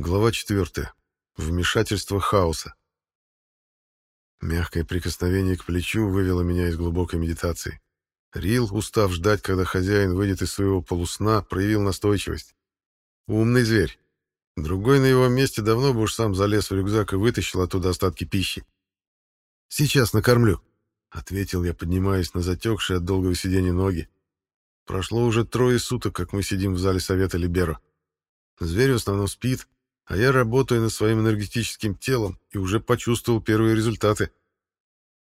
Глава 4. Вмешательство хаоса. Мягкое прикосновение к плечу вывело меня из глубокой медитации. Рил, устав ждать, когда хозяин выйдет из своего полусна, проявил настойчивость. Умный зверь. Другой на его месте давно бы уж сам залез в рюкзак и вытащил оттуда остатки пищи. «Сейчас накормлю», — ответил я, поднимаясь на затекшие от долгого сидения ноги. Прошло уже трое суток, как мы сидим в зале совета Либеро. Зверь в основном спит, а я работаю над своим энергетическим телом и уже почувствовал первые результаты.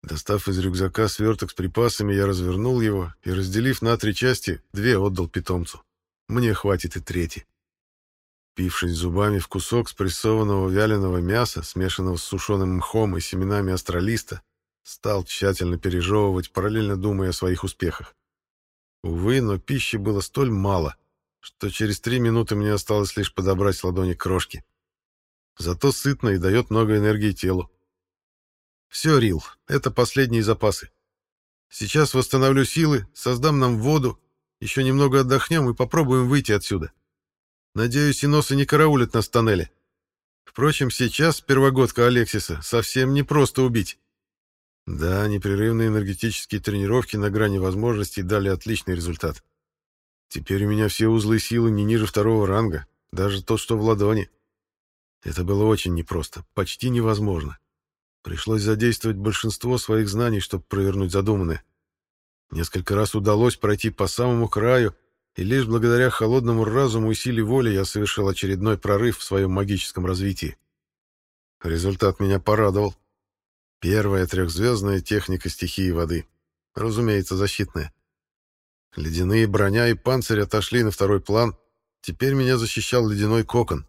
Достав из рюкзака сверток с припасами, я развернул его и, разделив на три части, две отдал питомцу. Мне хватит и третьей. Пившись зубами в кусок спрессованного вяленого мяса, смешанного с сушеным мхом и семенами астралиста, стал тщательно пережевывать, параллельно думая о своих успехах. Увы, но пищи было столь мало, что через три минуты мне осталось лишь подобрать ладони крошки. Зато сытно и дает много энергии телу. Все, Рил, это последние запасы. Сейчас восстановлю силы, создам нам воду, еще немного отдохнем и попробуем выйти отсюда. Надеюсь, и носы не караулят нас в тоннеле. Впрочем, сейчас первогодка Алексиса совсем не просто убить. Да, непрерывные энергетические тренировки на грани возможностей дали отличный результат. Теперь у меня все узлы силы не ниже второго ранга, даже тот, что в ладони. Это было очень непросто, почти невозможно. Пришлось задействовать большинство своих знаний, чтобы провернуть задуманное. Несколько раз удалось пройти по самому краю, и лишь благодаря холодному разуму и силе воли я совершил очередной прорыв в своем магическом развитии. Результат меня порадовал. Первая трехзвездная техника стихии воды. Разумеется, защитная. Ледяные броня и панцирь отошли на второй план. Теперь меня защищал ледяной кокон.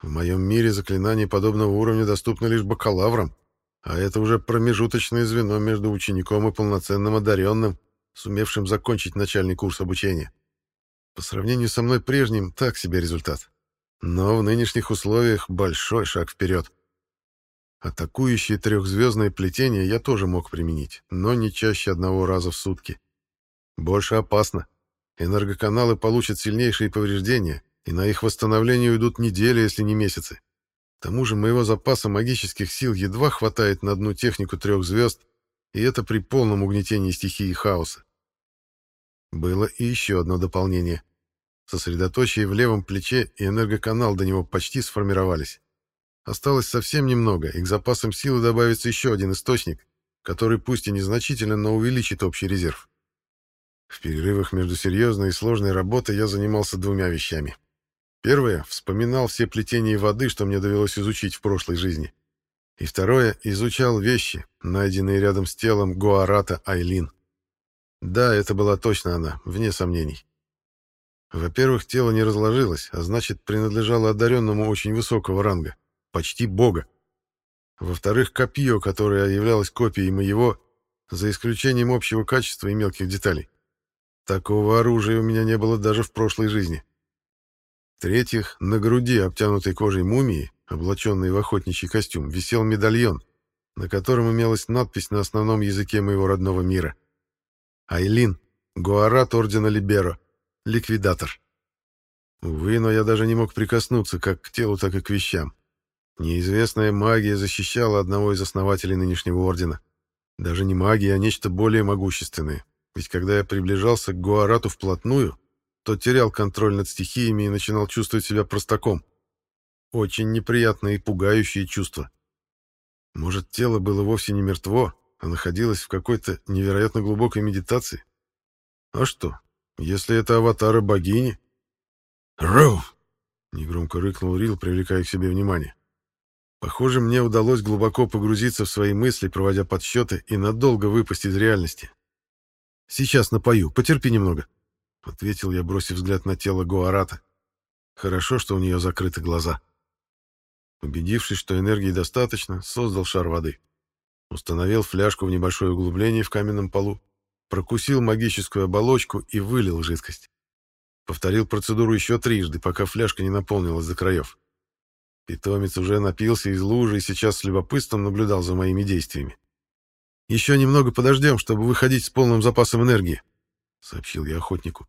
В моем мире заклинания подобного уровня доступны лишь бакалаврам, а это уже промежуточное звено между учеником и полноценным одаренным, сумевшим закончить начальный курс обучения. По сравнению со мной прежним, так себе результат. Но в нынешних условиях большой шаг вперед. Атакующее трехзвездное плетение я тоже мог применить, но не чаще одного раза в сутки. Больше опасно. Энергоканалы получат сильнейшие повреждения, и на их восстановление уйдут недели, если не месяцы. К тому же моего запаса магических сил едва хватает на одну технику трех звезд, и это при полном угнетении стихии хаоса. Было и еще одно дополнение. Сосредоточие в левом плече и энергоканал до него почти сформировались. Осталось совсем немного, и к запасам силы добавится еще один источник, который пусть и незначительно, но увеличит общий резерв. В перерывах между серьезной и сложной работой я занимался двумя вещами. Первое — вспоминал все плетения воды, что мне довелось изучить в прошлой жизни. И второе — изучал вещи, найденные рядом с телом Гуарата Айлин. Да, это была точно она, вне сомнений. Во-первых, тело не разложилось, а значит, принадлежало одаренному очень высокого ранга, почти бога. Во-вторых, копье, которое являлось копией моего, за исключением общего качества и мелких деталей. Такого оружия у меня не было даже в прошлой жизни. В-третьих, на груди, обтянутой кожей мумии, облаченной в охотничий костюм, висел медальон, на котором имелась надпись на основном языке моего родного мира. «Айлин, Гуарат Ордена Либеро, ликвидатор». Увы, но я даже не мог прикоснуться как к телу, так и к вещам. Неизвестная магия защищала одного из основателей нынешнего ордена. Даже не магия, а нечто более могущественное, ведь когда я приближался к Гуарату вплотную, то терял контроль над стихиями и начинал чувствовать себя простаком. Очень неприятное и пугающее чувство. Может, тело было вовсе не мертво, а находилось в какой-то невероятно глубокой медитации? А что, если это аватары богини? «Роу!» — негромко рыкнул Рил, привлекая к себе внимание. Похоже, мне удалось глубоко погрузиться в свои мысли, проводя подсчеты, и надолго выпасть из реальности. «Сейчас напою, потерпи немного», — ответил я, бросив взгляд на тело Гуарата. Хорошо, что у нее закрыты глаза. Убедившись, что энергии достаточно, создал шар воды. Установил фляжку в небольшое углубление в каменном полу, прокусил магическую оболочку и вылил жидкость. Повторил процедуру еще трижды, пока фляжка не наполнилась до краев. Питомец уже напился из лужи и сейчас с любопытством наблюдал за моими действиями. «Еще немного подождем, чтобы выходить с полным запасом энергии», — сообщил я охотнику.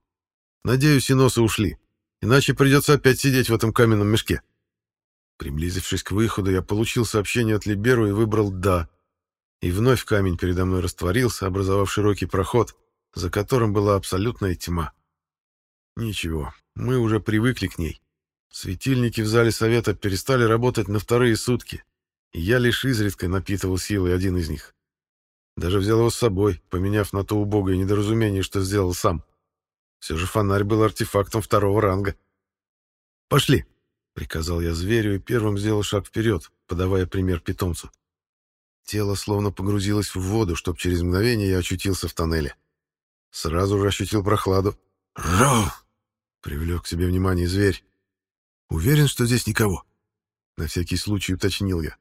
«Надеюсь, и носы ушли, иначе придется опять сидеть в этом каменном мешке. Приблизившись к выходу, я получил сообщение от Либеру и выбрал «да». И вновь камень передо мной растворился, образовав широкий проход, за которым была абсолютная тьма. Ничего, мы уже привыкли к ней. Светильники в зале совета перестали работать на вторые сутки, и я лишь изредка напитывал силой один из них. Даже взял его с собой, поменяв на то убогое недоразумение, что сделал сам. Все же фонарь был артефактом второго ранга. «Пошли!» — приказал я зверю и первым сделал шаг вперед, подавая пример питомцу. Тело словно погрузилось в воду, чтоб через мгновение я очутился в тоннеле. Сразу же ощутил прохладу. «Роу!» — привлек к себе внимание зверь. «Уверен, что здесь никого?» На всякий случай уточнил я.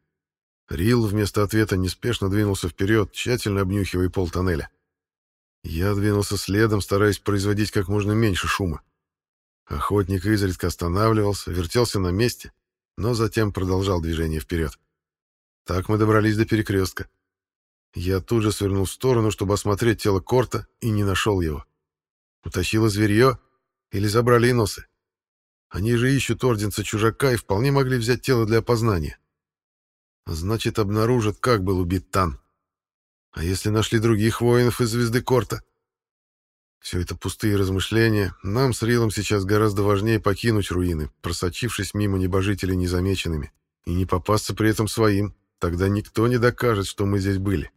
Рил вместо ответа неспешно двинулся вперед, тщательно обнюхивая пол тоннеля. Я двинулся следом, стараясь производить как можно меньше шума. Охотник изредка останавливался, вертелся на месте, но затем продолжал движение вперед. Так мы добрались до перекрестка. Я тут же свернул в сторону, чтобы осмотреть тело Корта, и не нашел его. Утащило зверье или забрали носы. Они же ищут орденца-чужака и вполне могли взять тело для опознания. Значит, обнаружат, как был убит Тан. А если нашли других воинов из звезды Корта? Все это пустые размышления. Нам с Рилом сейчас гораздо важнее покинуть руины, просочившись мимо небожителей незамеченными, и не попасться при этом своим. Тогда никто не докажет, что мы здесь были.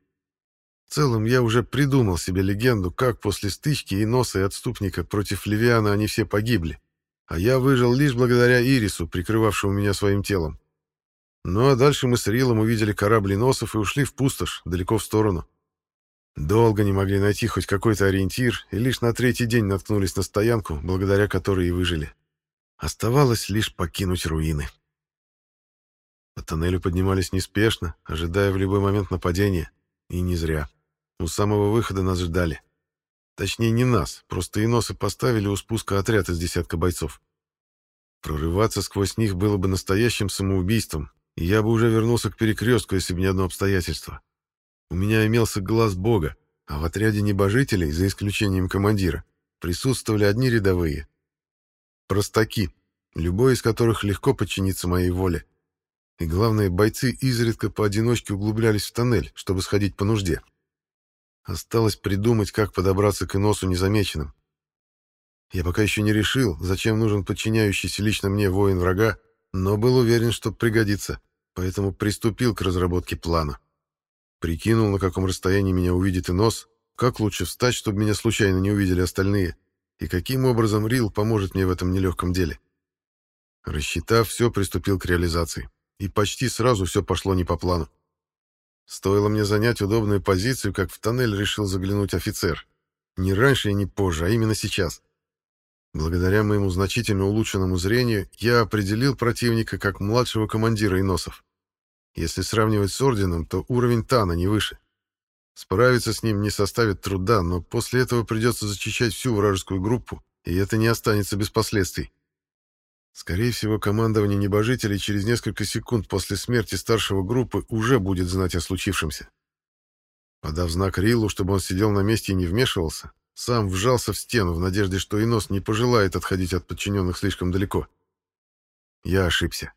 В целом, я уже придумал себе легенду, как после стычки и носа и отступника против Левиана они все погибли, а я выжил лишь благодаря Ирису, прикрывавшему меня своим телом. Ну а дальше мы с Рилом увидели корабль носов и ушли в пустошь, далеко в сторону. Долго не могли найти хоть какой-то ориентир, и лишь на третий день наткнулись на стоянку, благодаря которой и выжили. Оставалось лишь покинуть руины. По тоннелю поднимались неспешно, ожидая в любой момент нападения. И не зря. У самого выхода нас ждали. Точнее, не нас, просто иносы поставили у спуска отряд из десятка бойцов. Прорываться сквозь них было бы настоящим самоубийством, я бы уже вернулся к перекрестку, если бы не одно обстоятельство. У меня имелся глаз Бога, а в отряде небожителей, за исключением командира, присутствовали одни рядовые. Простаки, любой из которых легко подчинится моей воле. И главное, бойцы изредка поодиночке углублялись в тоннель, чтобы сходить по нужде. Осталось придумать, как подобраться к Иносу незамеченным. Я пока еще не решил, зачем нужен подчиняющийся лично мне воин врага, но был уверен, что пригодится, поэтому приступил к разработке плана. Прикинул, на каком расстоянии меня увидит и нос, как лучше встать, чтобы меня случайно не увидели остальные, и каким образом Рил поможет мне в этом нелегком деле. Рассчитав все, приступил к реализации. И почти сразу все пошло не по плану. Стоило мне занять удобную позицию, как в тоннель решил заглянуть офицер. Не раньше и не позже, а именно сейчас. Благодаря моему значительно улучшенному зрению я определил противника как младшего командира иносов. Если сравнивать с орденом, то уровень Тана не выше. Справиться с ним не составит труда, но после этого придется зачищать всю вражескую группу, и это не останется без последствий. Скорее всего, командование небожителей через несколько секунд после смерти старшего группы уже будет знать о случившемся. Подав знак Рилу, чтобы он сидел на месте и не вмешивался, сам вжался в стену в надежде, что Инос не пожелает отходить от подчиненных слишком далеко. Я ошибся.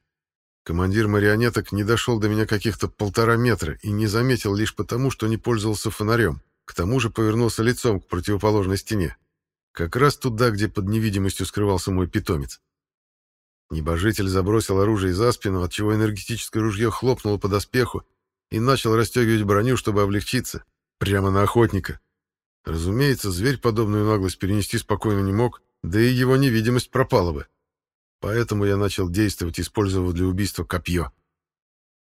Командир марионеток не дошел до меня каких-то полтора метра и не заметил лишь потому, что не пользовался фонарем. К тому же повернулся лицом к противоположной стене. Как раз туда, где под невидимостью скрывался мой питомец. Небожитель забросил оружие за спину, отчего энергетическое ружье хлопнуло по доспеху и начал расстегивать броню, чтобы облегчиться. Прямо на охотника. Разумеется, зверь подобную наглость перенести спокойно не мог, да и его невидимость пропала бы. Поэтому я начал действовать, используя для убийства копье.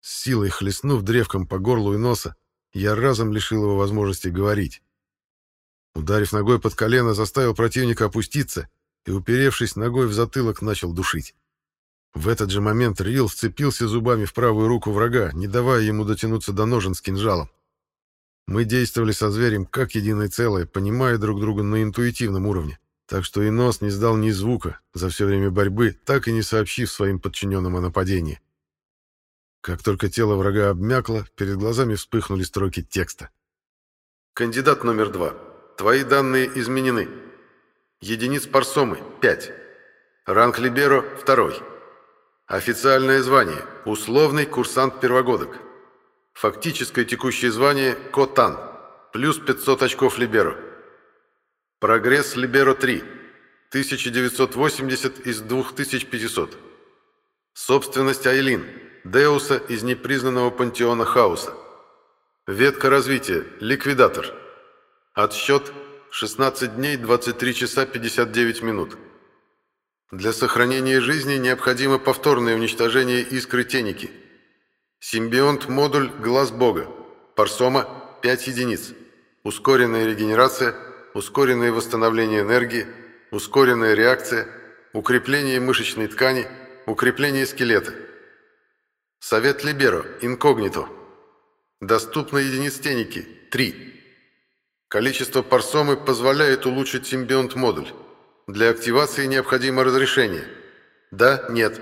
С силой хлестнув древком по горлу и носа, я разом лишил его возможности говорить. Ударив ногой под колено, заставил противника опуститься и, уперевшись ногой в затылок, начал душить. В этот же момент Рил вцепился зубами в правую руку врага, не давая ему дотянуться до ножен с кинжалом. Мы действовали со зверем как единое целое, понимая друг друга на интуитивном уровне так что и нос не сдал ни звука за все время борьбы, так и не сообщив своим подчиненным о нападении. Как только тело врага обмякло, перед глазами вспыхнули строки текста. «Кандидат номер два. Твои данные изменены. Единиц парсомы – 5. Ранг Либеро – второй. Официальное звание – условный курсант первогодок. Фактическое текущее звание – Котан, плюс 500 очков Либеро. Прогресс Либеро 3, 1980 из 2500. Собственность Айлин, Деуса из непризнанного пантеона Хаоса. Ветка развития – Ликвидатор. Отсчет – 16 дней 23 часа 59 минут. Для сохранения жизни необходимо повторное уничтожение искры теники. Симбионт-модуль «Глаз Бога». Парсома – 5 единиц. Ускоренная регенерация, ускоренное восстановление энергии, ускоренная реакция, укрепление мышечной ткани, укрепление скелета. Совет Либеро, инкогнито. Доступно единиц теники – 3. Количество парсомы позволяет улучшить симбионт-модуль. Для активации необходимо разрешение. Да, нет.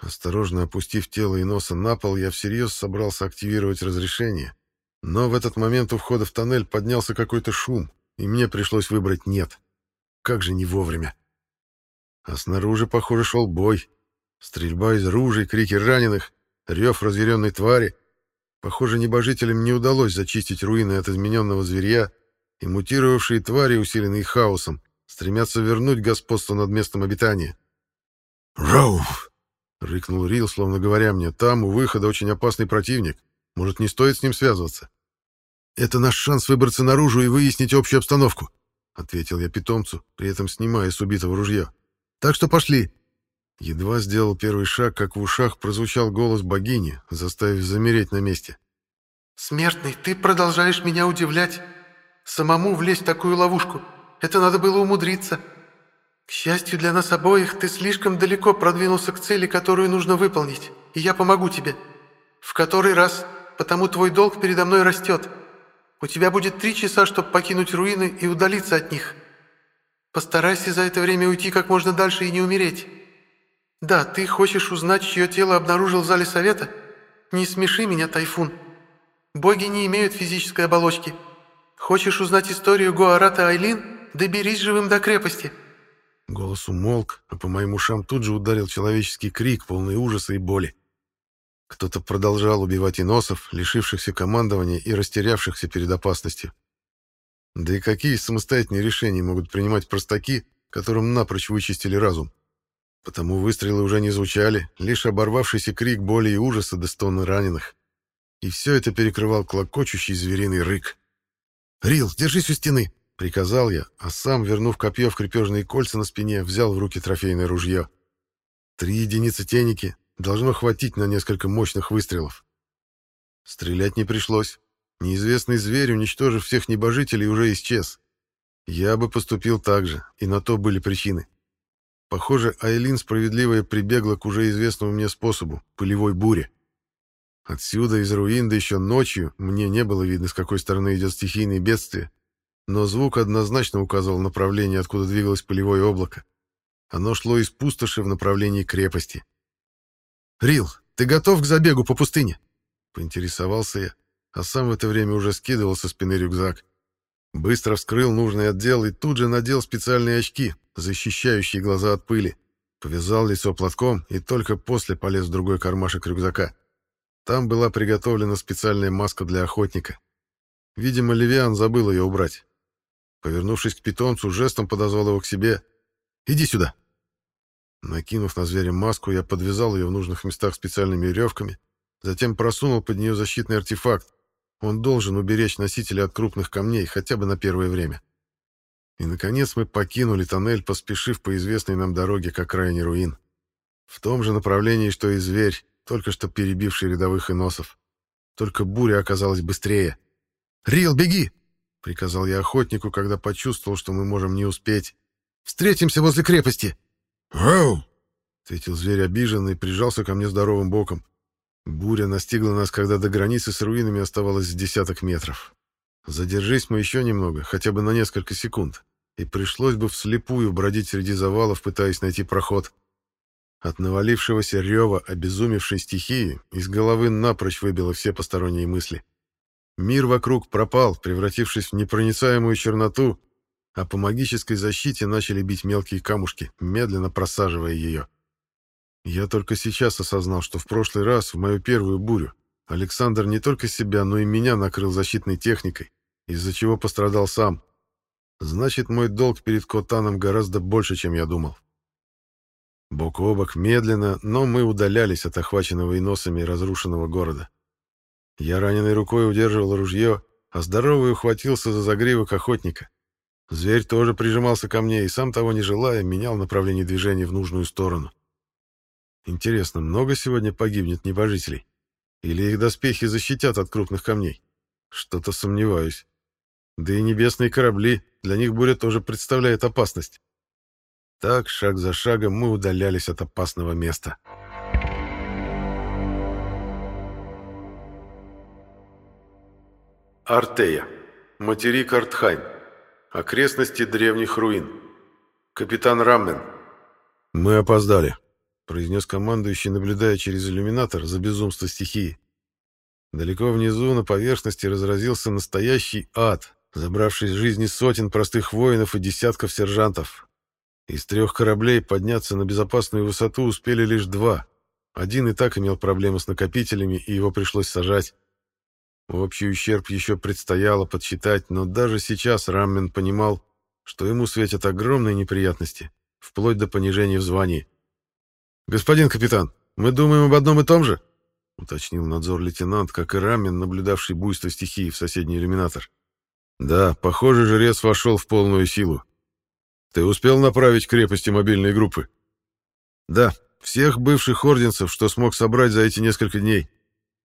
Осторожно опустив тело и носа на пол, я всерьез собрался активировать разрешение. Но в этот момент у входа в тоннель поднялся какой-то шум, и мне пришлось выбрать «нет». Как же не вовремя. А снаружи, похоже, шел бой. Стрельба из ружей, крики раненых, рев разъяренной твари. Похоже, небожителям не удалось зачистить руины от измененного зверя, и мутировавшие твари, усиленные хаосом, стремятся вернуть господство над местом обитания. «Роуф!» — рыкнул Рил, словно говоря мне, «там, у выхода, очень опасный противник. Может, не стоит с ним связываться?» «Это наш шанс выбраться наружу и выяснить общую обстановку», — ответил я питомцу, при этом снимая с убитого ружья. «Так что пошли». Едва сделал первый шаг, как в ушах прозвучал голос богини, заставив замереть на месте. «Смертный, ты продолжаешь меня удивлять. Самому влезть в такую ловушку. Это надо было умудриться. К счастью для нас обоих, ты слишком далеко продвинулся к цели, которую нужно выполнить, и я помогу тебе. В который раз, потому твой долг передо мной растет. У тебя будет три часа, чтобы покинуть руины и удалиться от них. Постарайся за это время уйти как можно дальше и не умереть. Да, ты хочешь узнать, чье тело обнаружил в зале совета? Не смеши меня, Тайфун. Боги не имеют физической оболочки. Хочешь узнать историю Гуарата Айлин? доберись живым до крепости!» Голос умолк, а по моим ушам тут же ударил человеческий крик, полный ужаса и боли. Кто-то продолжал убивать иносов, лишившихся командования и растерявшихся перед опасностью. Да и какие самостоятельные решения могут принимать простаки, которым напрочь вычистили разум? Потому выстрелы уже не звучали, лишь оборвавшийся крик боли и ужаса до стона раненых. И все это перекрывал клокочущий звериный рык. «Рил, держись у стены!» Приказал я, а сам, вернув копье в крепежные кольца на спине, взял в руки трофейное ружье. Три единицы теники должно хватить на несколько мощных выстрелов. Стрелять не пришлось. Неизвестный зверь, уничтожив всех небожителей, уже исчез. Я бы поступил так же, и на то были причины. Похоже, Айлин справедливо прибегла к уже известному мне способу — пылевой буре. Отсюда, из руин, да еще ночью, мне не было видно, с какой стороны идет стихийное бедствие, но звук однозначно указывал направление, откуда двигалось полевое облако. Оно шло из пустоши в направлении крепости. «Рил, ты готов к забегу по пустыне?» — поинтересовался я, а сам в это время уже скидывал со спины рюкзак. Быстро вскрыл нужный отдел и тут же надел специальные очки, защищающие глаза от пыли. Повязал лицо платком и только после полез в другой кармашек рюкзака. Там была приготовлена специальная маска для охотника. Видимо, Левиан забыл ее убрать. Повернувшись к питомцу, жестом подозвал его к себе. «Иди сюда!» Накинув на зверя маску, я подвязал ее в нужных местах специальными веревками, затем просунул под нее защитный артефакт. Он должен уберечь носителя от крупных камней хотя бы на первое время. И, наконец, мы покинули тоннель, поспешив по известной нам дороге к окраине руин. В том же направлении, что и зверь, только что перебивший рядовых иносов. Только буря оказалась быстрее. «Рил, беги!» — приказал я охотнику, когда почувствовал, что мы можем не успеть. «Встретимся возле крепости!» «Ау!» — ответил зверь обиженно и прижался ко мне здоровым боком. Буря настигла нас, когда до границы с руинами оставалось десяток метров. Задержись мы еще немного, хотя бы на несколько секунд, и пришлось бы вслепую бродить среди завалов, пытаясь найти проход. От навалившегося рева обезумевшей стихии из головы напрочь выбило все посторонние мысли. Мир вокруг пропал, превратившись в непроницаемую черноту, а по магической защите начали бить мелкие камушки, медленно просаживая ее. Я только сейчас осознал, что в прошлый раз, в мою первую бурю, Александр не только себя, но и меня накрыл защитной техникой, из-за чего пострадал сам. Значит, мой долг перед Котаном гораздо больше, чем я думал. Бок о бок, медленно, но мы удалялись от охваченного иносами разрушенного города. Я раненой рукой удерживал ружье, а здоровый ухватился за загривок охотника. Зверь тоже прижимался ко мне и, сам того не желая, менял направление движения в нужную сторону. Интересно, много сегодня погибнет небожителей? Или их доспехи защитят от крупных камней? Что-то сомневаюсь. Да и небесные корабли, для них буря тоже представляет опасность. Так, шаг за шагом, мы удалялись от опасного места. Артея. Материк Артхайм. Окрестности древних руин. Капитан Раммен. «Мы опоздали», — произнес командующий, наблюдая через иллюминатор за безумство стихии. Далеко внизу на поверхности разразился настоящий ад, забравший жизни сотен простых воинов и десятков сержантов. Из трех кораблей подняться на безопасную высоту успели лишь два. Один и так имел проблемы с накопителями, и его пришлось сажать. Общий ущерб еще предстояло подсчитать, но даже сейчас Раммен понимал, что ему светят огромные неприятности, вплоть до понижения в звании. «Господин капитан, мы думаем об одном и том же?» — уточнил надзор-лейтенант, как и Раммен, наблюдавший буйство стихии в соседний иллюминатор. «Да, похоже, жрец вошел в полную силу. Ты успел направить крепости мобильные группы?» «Да, всех бывших орденцев, что смог собрать за эти несколько дней.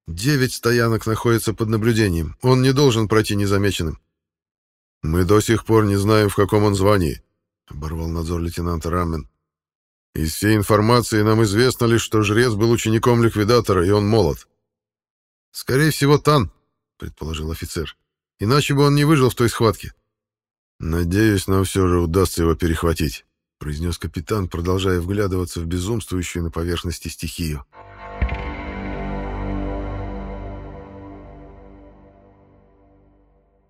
Девять стоянок находятся под наблюдением. Он не должен пройти незамеченным. Мы до сих пор не знаем, в каком он звании, оборвал надзор лейтенанта Рамен. Из всей информации нам известно лишь, что жрец был учеником ликвидатора, и он молод. Скорее всего, Тан, предположил офицер. Иначе бы он не выжил в той схватке. Надеюсь, нам все же удастся его перехватить, произнес капитан, продолжая вглядываться в безумствующую на поверхности стихию.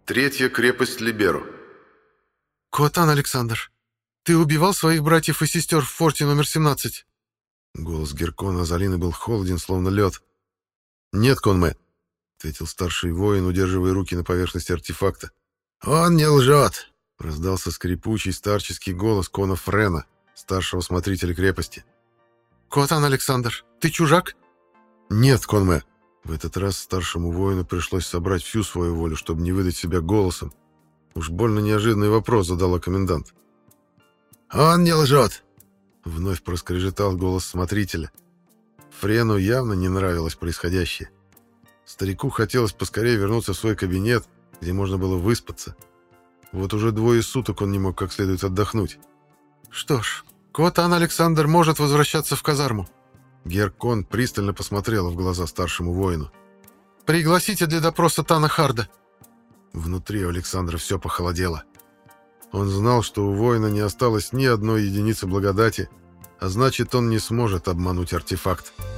Третья крепость Либеру. «Котан Александр, ты убивал своих братьев и сестер в форте номер 17?» Голос Геркона Азалины был холоден, словно лед. «Нет, Конме», — ответил старший воин, удерживая руки на поверхности артефакта. «Он не лжет», — раздался скрипучий старческий голос Кона Френа, старшего смотрителя крепости. «Котан Александр, ты чужак?» «Нет, Конме», в этот раз старшему воину пришлось собрать всю свою волю, чтобы не выдать себя голосом. Уж больно неожиданный вопрос задала комендант. «Он не лжет!» Вновь проскрежетал голос смотрителя. Френу явно не нравилось происходящее. Старику хотелось поскорее вернуться в свой кабинет, где можно было выспаться. Вот уже двое суток он не мог как следует отдохнуть. «Что ж, Котан Александр может возвращаться в казарму», Геркон пристально посмотрела в глаза старшему воину. «Пригласите для допроса Тана Харда». Внутри Александра все похолодело. Он знал, что у воина не осталось ни одной единицы благодати, а значит, он не сможет обмануть артефакт. «Артефакт».